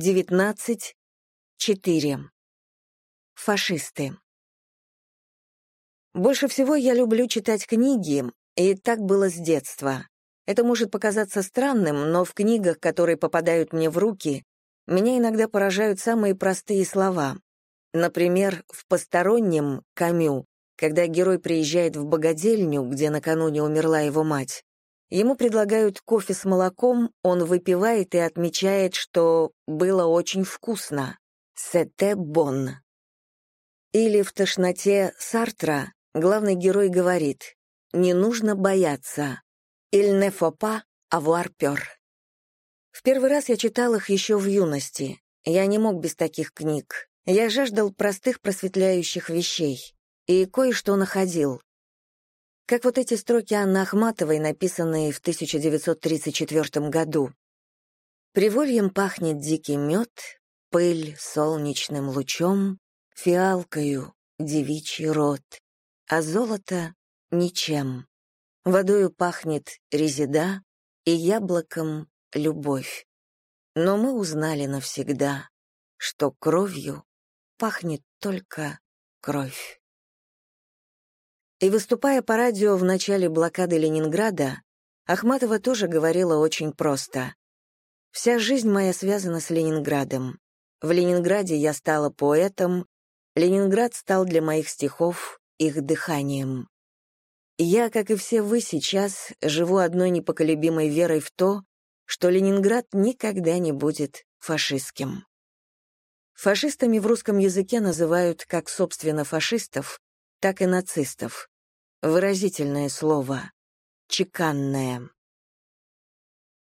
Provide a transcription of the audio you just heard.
19, 4. Фашисты. Больше всего я люблю читать книги, и так было с детства. Это может показаться странным, но в книгах, которые попадают мне в руки, меня иногда поражают самые простые слова. Например, в «Постороннем» Камю, когда герой приезжает в богадельню, где накануне умерла его мать, ему предлагают кофе с молоком, он выпивает и отмечает, что было очень вкусно. «Сете бон». Или в «Тошноте» Сартра главный герой говорит «Не нужно бояться. Ne faut pas avoir peur». В первый раз я читал их еще в юности. Я не мог без таких книг. Я жаждал простых просветляющих вещей и кое-что находил. Как вот эти строки Анны Ахматовой, написанные в 1934 году. «Привольем пахнет дикий мед, пыль солнечным лучом, фиалкою девичий рот, а золото — ничем. Водою пахнет резида и яблоком — любовь. Но мы узнали навсегда, что кровью пахнет только кровь. И выступая по радио в начале блокады Ленинграда, Ахматова тоже говорила очень просто. «Вся жизнь моя связана с Ленинградом. В Ленинграде я стала поэтом, Ленинград стал для моих стихов их дыханием. Я, как и все вы сейчас, живу одной непоколебимой верой в то, что Ленинград никогда не будет фашистским. Фашистами в русском языке называют как, собственно, фашистов, так и нацистов. Выразительное слово. Чеканное.